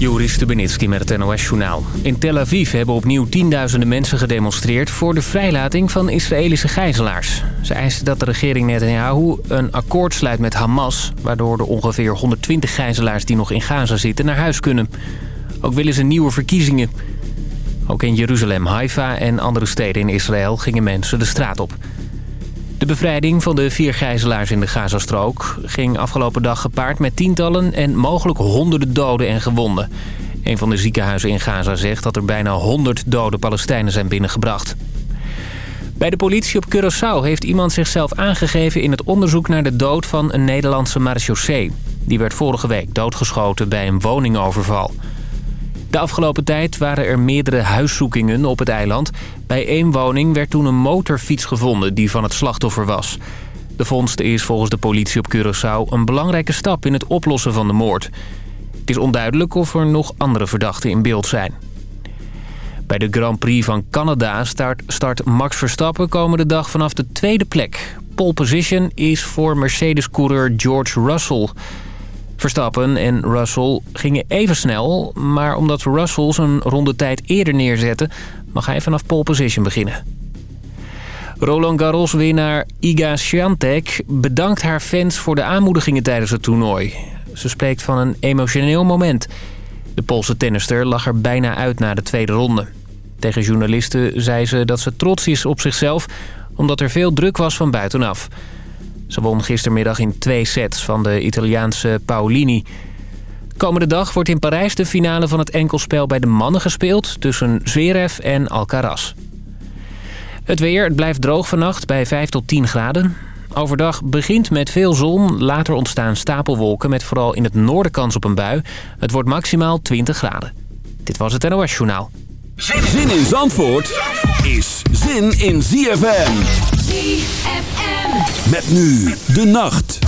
Joris Stubenitski met het NOS-journaal. In Tel Aviv hebben opnieuw tienduizenden mensen gedemonstreerd... voor de vrijlating van Israëlische gijzelaars. Ze eisen dat de regering Netanyahu een akkoord sluit met Hamas... waardoor de ongeveer 120 gijzelaars die nog in Gaza zitten naar huis kunnen. Ook willen ze nieuwe verkiezingen. Ook in Jeruzalem, Haifa en andere steden in Israël gingen mensen de straat op. De bevrijding van de vier gijzelaars in de Gazastrook ging afgelopen dag gepaard met tientallen en mogelijk honderden doden en gewonden. Een van de ziekenhuizen in Gaza zegt dat er bijna 100 dode Palestijnen zijn binnengebracht. Bij de politie op Curaçao heeft iemand zichzelf aangegeven in het onderzoek naar de dood van een Nederlandse marechaussee. Die werd vorige week doodgeschoten bij een woningoverval. De afgelopen tijd waren er meerdere huiszoekingen op het eiland. Bij één woning werd toen een motorfiets gevonden die van het slachtoffer was. De vondst is volgens de politie op Curaçao een belangrijke stap in het oplossen van de moord. Het is onduidelijk of er nog andere verdachten in beeld zijn. Bij de Grand Prix van Canada start, start Max Verstappen komende dag vanaf de tweede plek. Pole position is voor Mercedes-coureur George Russell... Verstappen en Russell gingen even snel... maar omdat Russell zijn rondetijd eerder neerzette... mag hij vanaf pole position beginnen. Roland Garros-winnaar Iga Swiatek bedankt haar fans voor de aanmoedigingen tijdens het toernooi. Ze spreekt van een emotioneel moment. De Poolse tennister lag er bijna uit na de tweede ronde. Tegen journalisten zei ze dat ze trots is op zichzelf... omdat er veel druk was van buitenaf... Ze won gistermiddag in twee sets van de Italiaanse Paolini. Komende dag wordt in Parijs de finale van het enkelspel bij de mannen gespeeld... tussen Zverev en Alcaraz. Het weer, het blijft droog vannacht bij 5 tot 10 graden. Overdag begint met veel zon, later ontstaan stapelwolken... met vooral in het noorden kans op een bui. Het wordt maximaal 20 graden. Dit was het NOS Journaal. Zin in Zandvoort is zin in ZFM. ZFM. Met nu de nacht.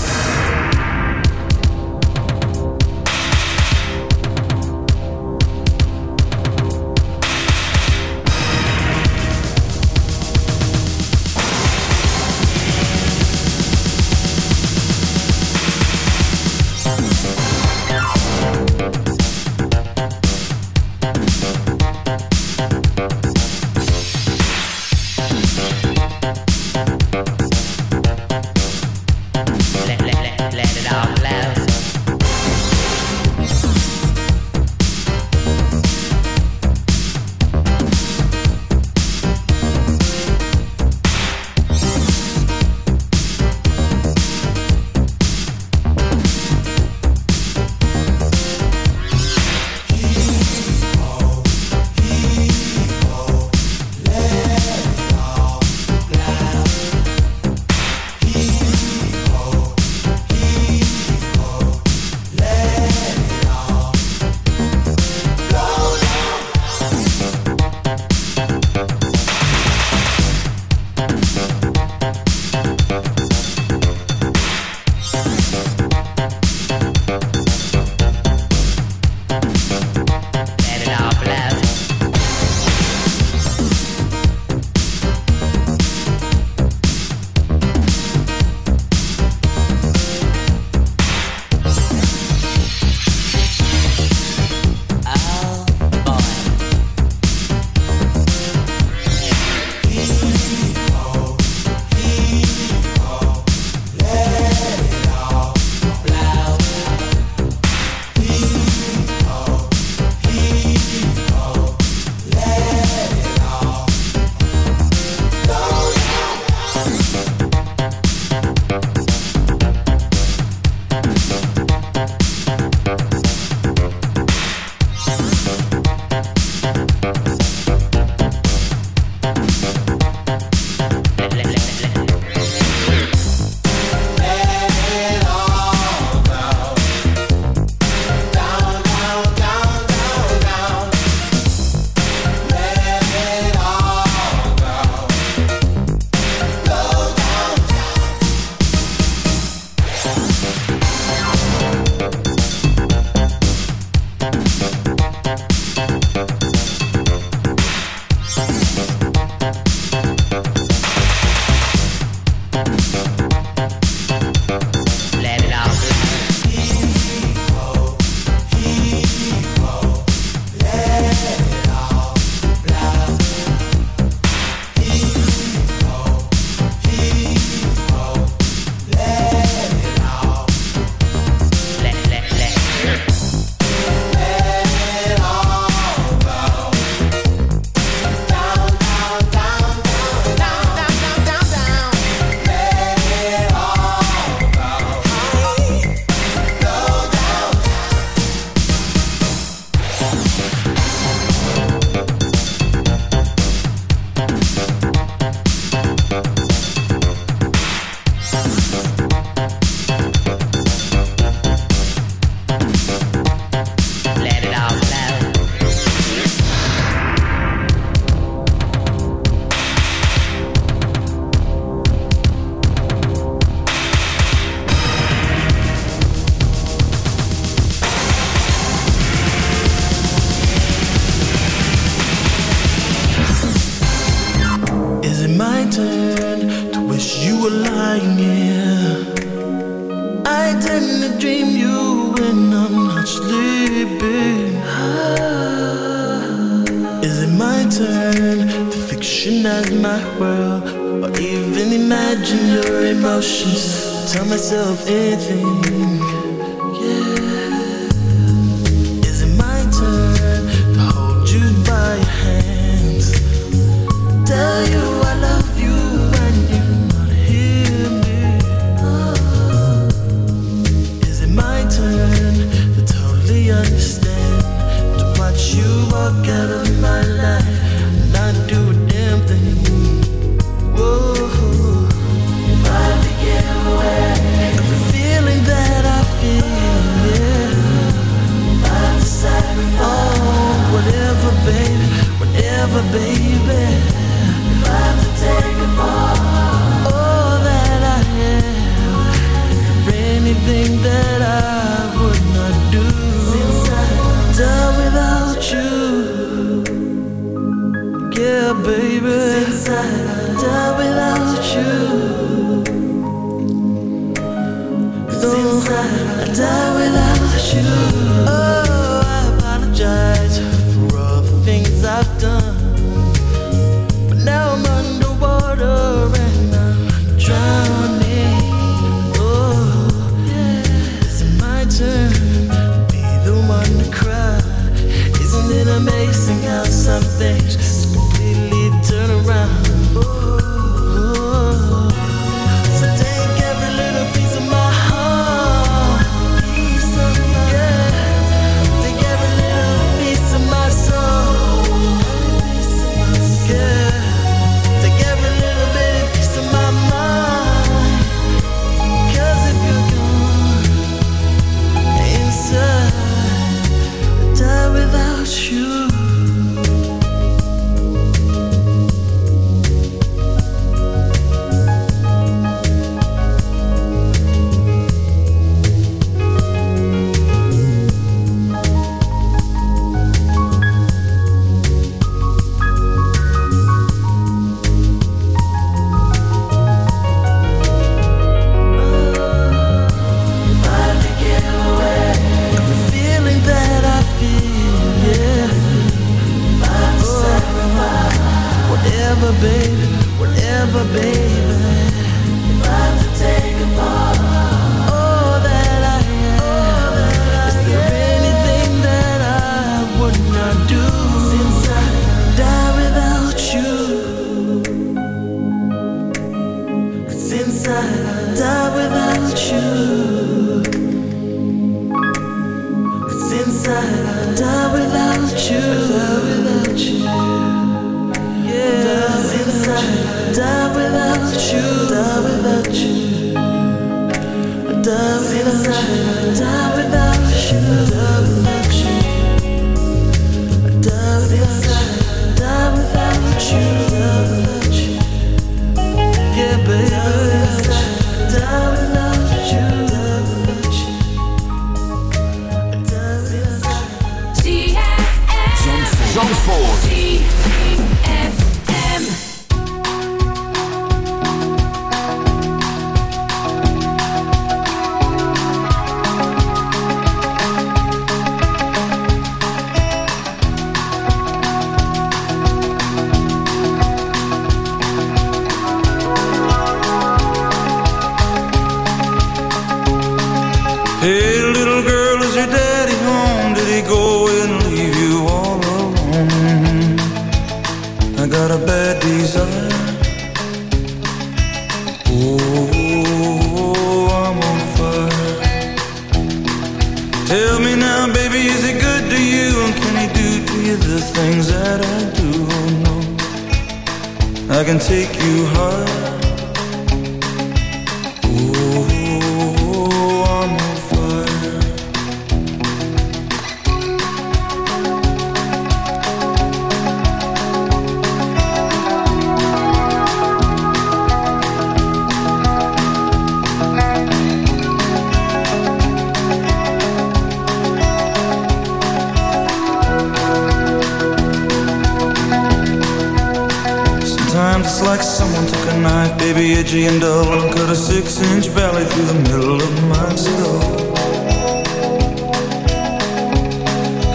Zandvoort.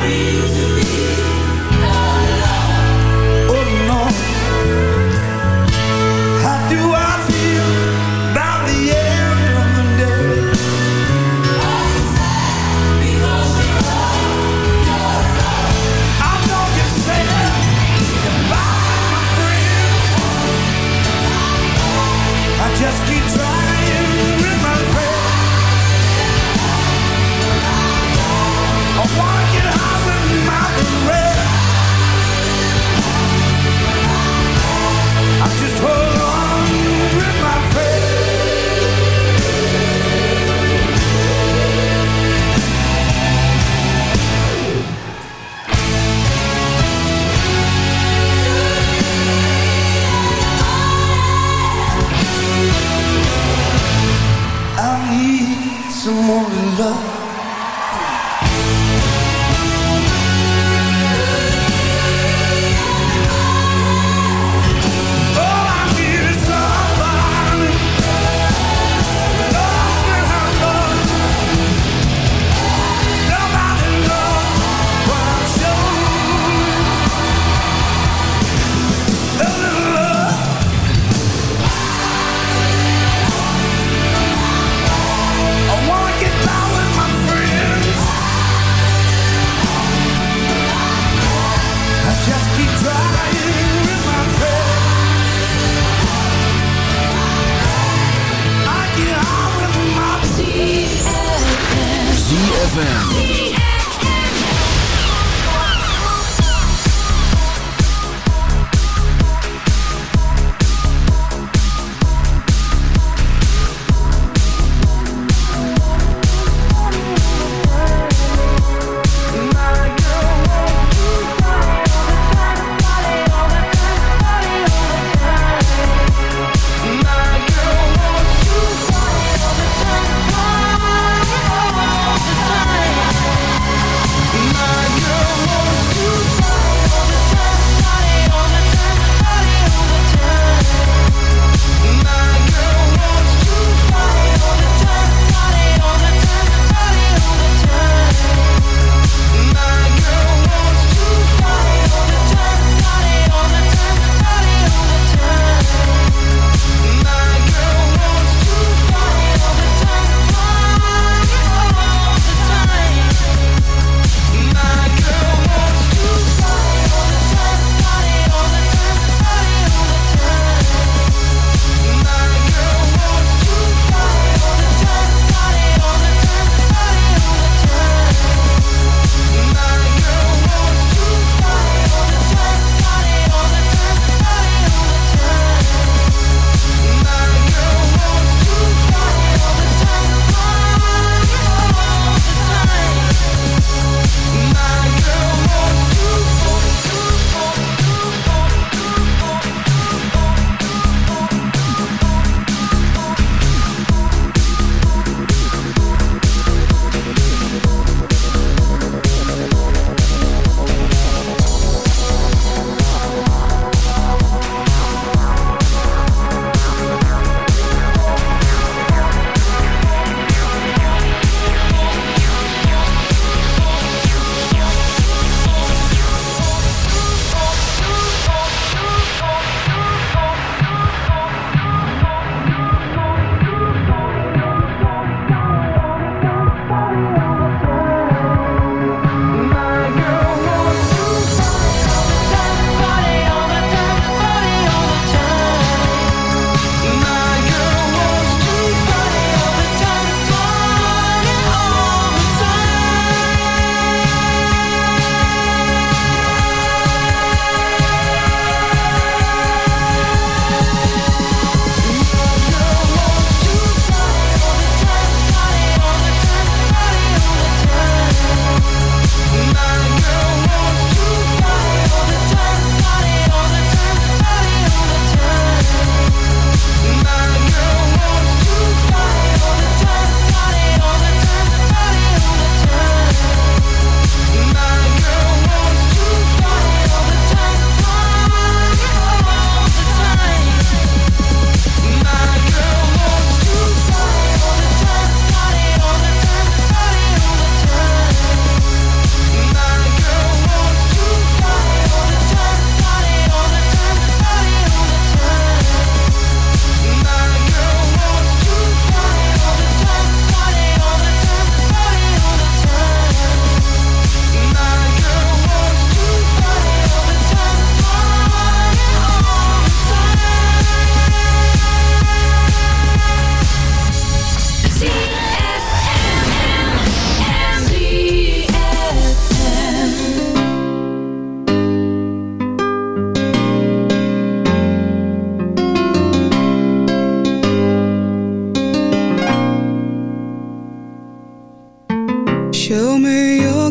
Maria.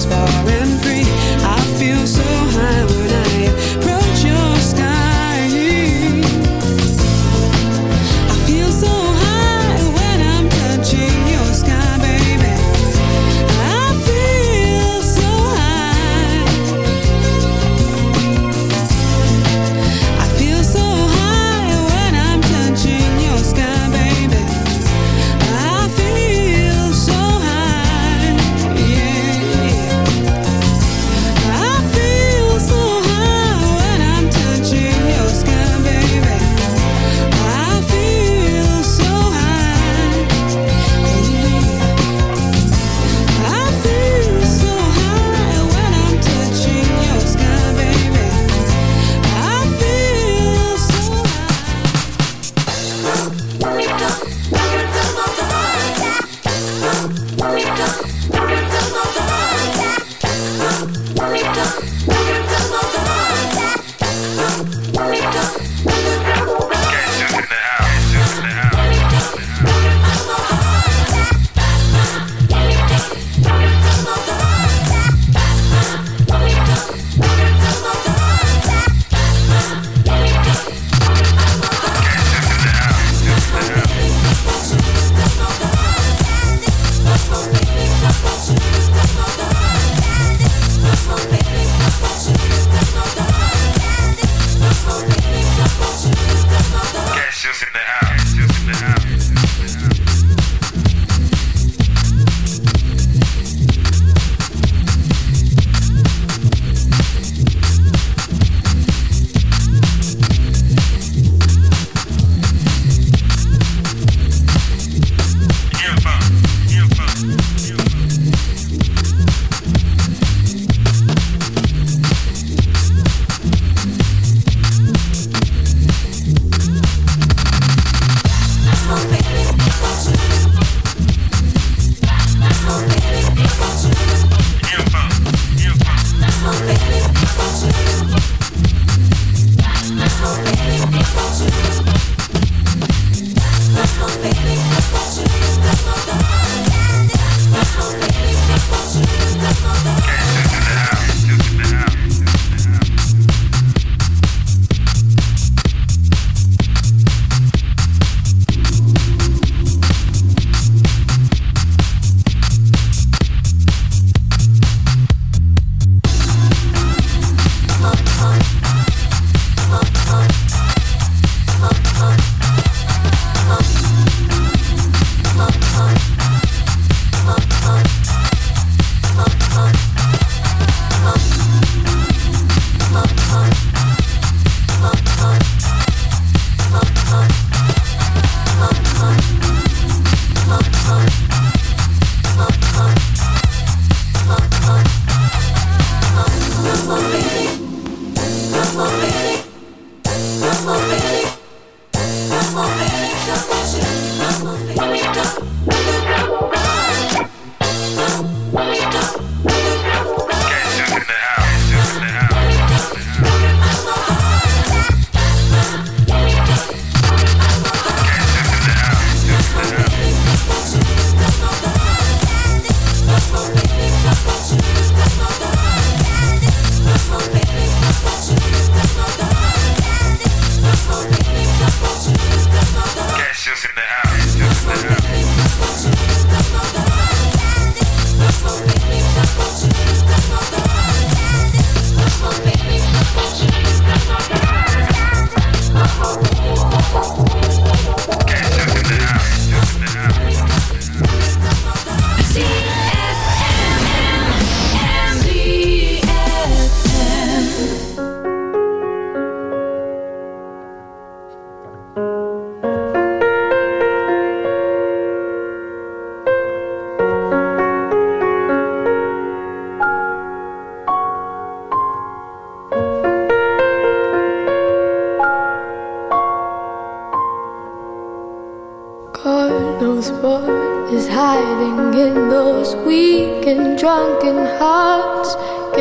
places far and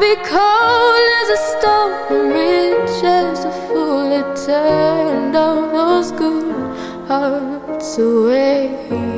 be cold as a stone and rich as a fool. It turned all those good hearts away.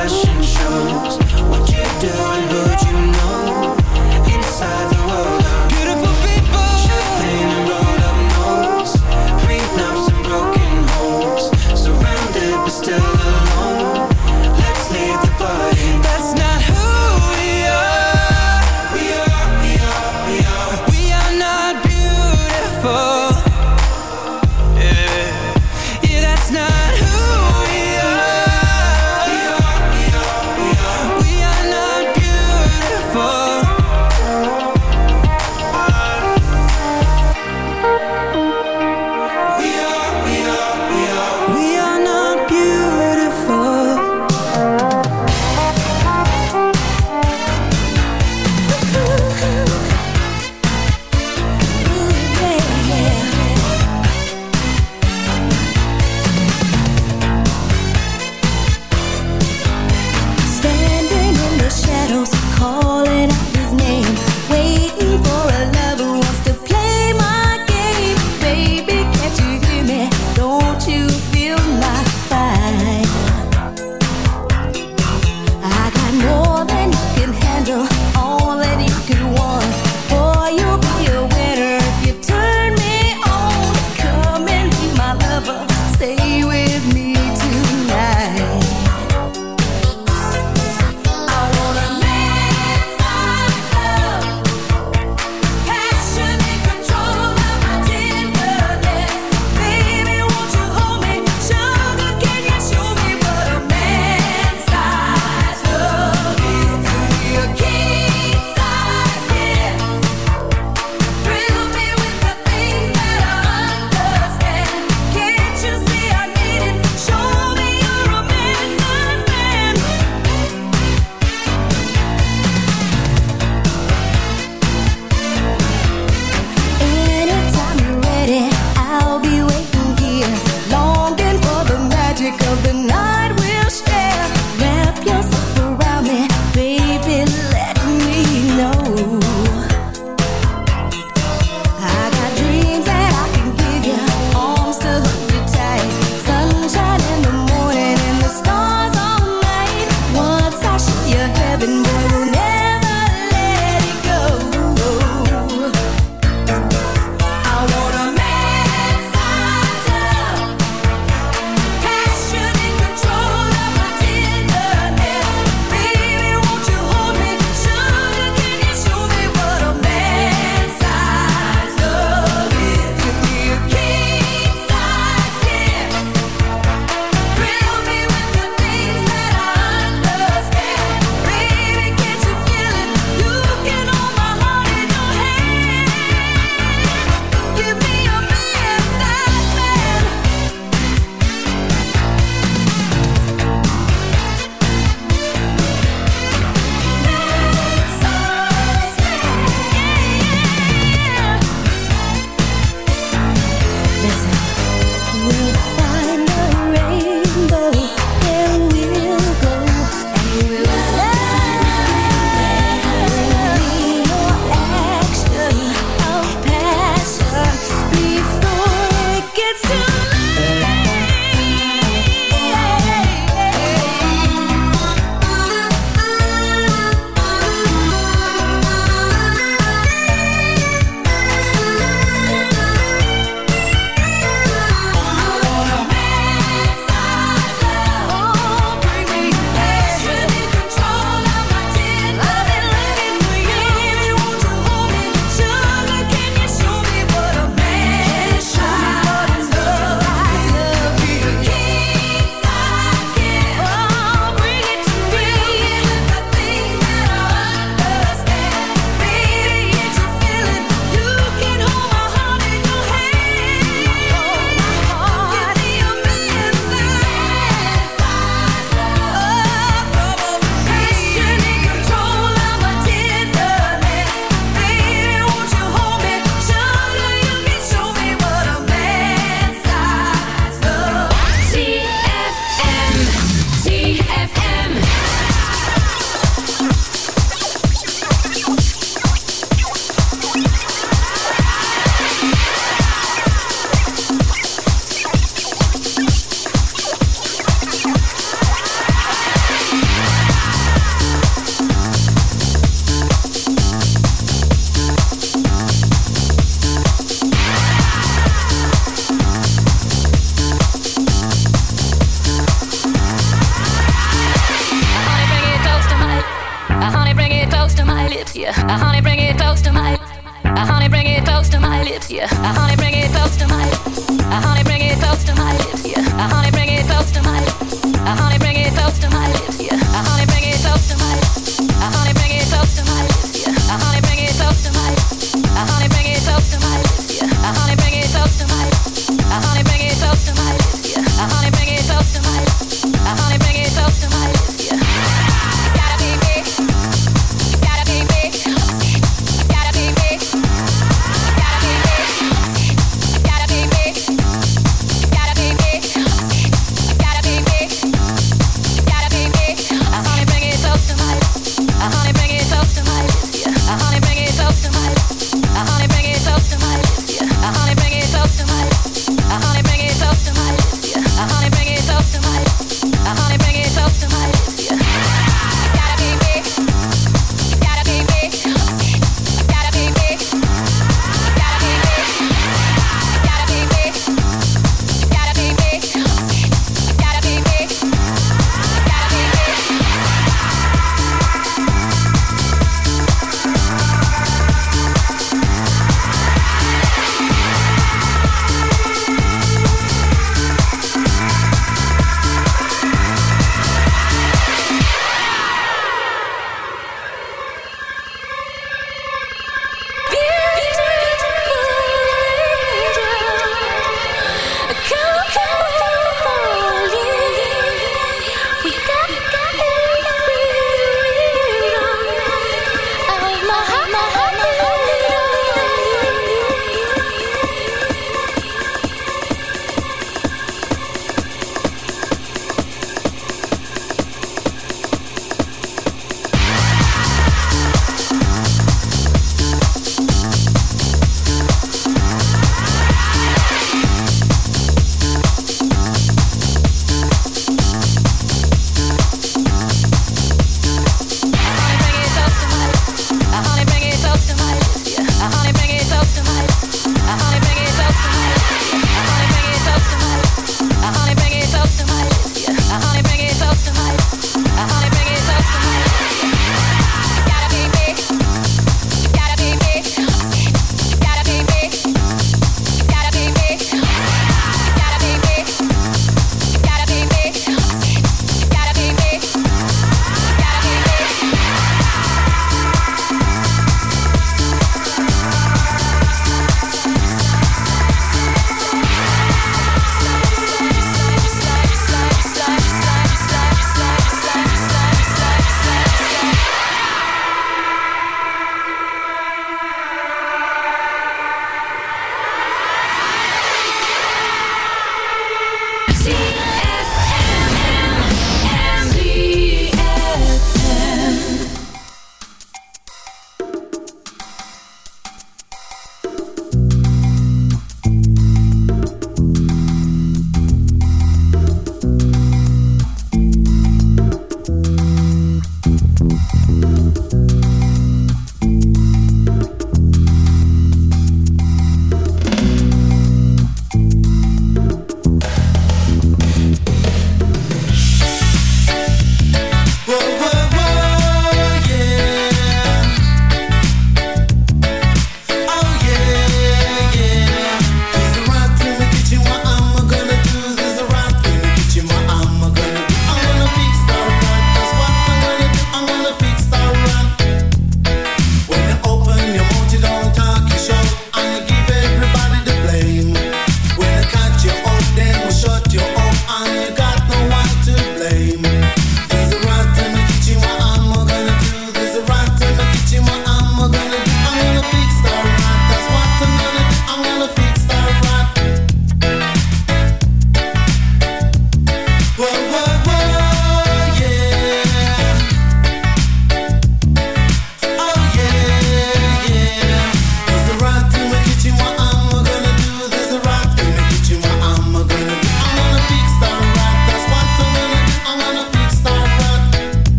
fashion shows. What you do and who you know Inside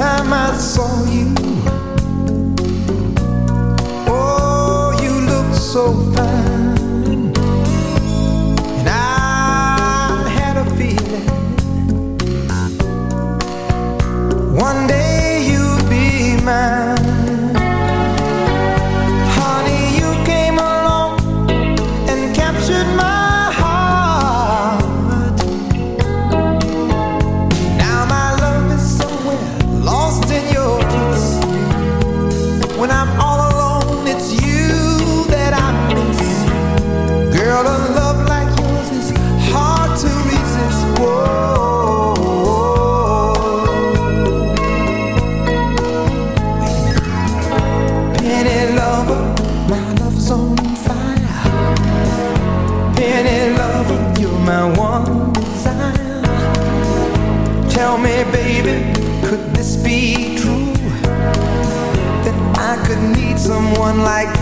time I saw you. Oh, you looked so fine. And I had a feeling one day. someone like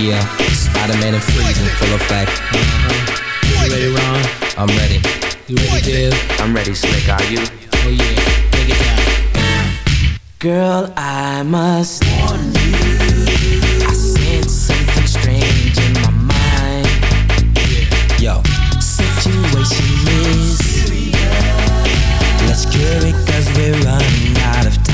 Yeah, Spider-Man and freezing full effect. Uh-huh. You ready, Ron? I'm ready. You ready, I'm ready, Slick. Are you? Oh yeah, it down. Girl, I must warn you. I sense something strange in my mind. Yeah. Yo, situation is. Let's cure we're running out of time.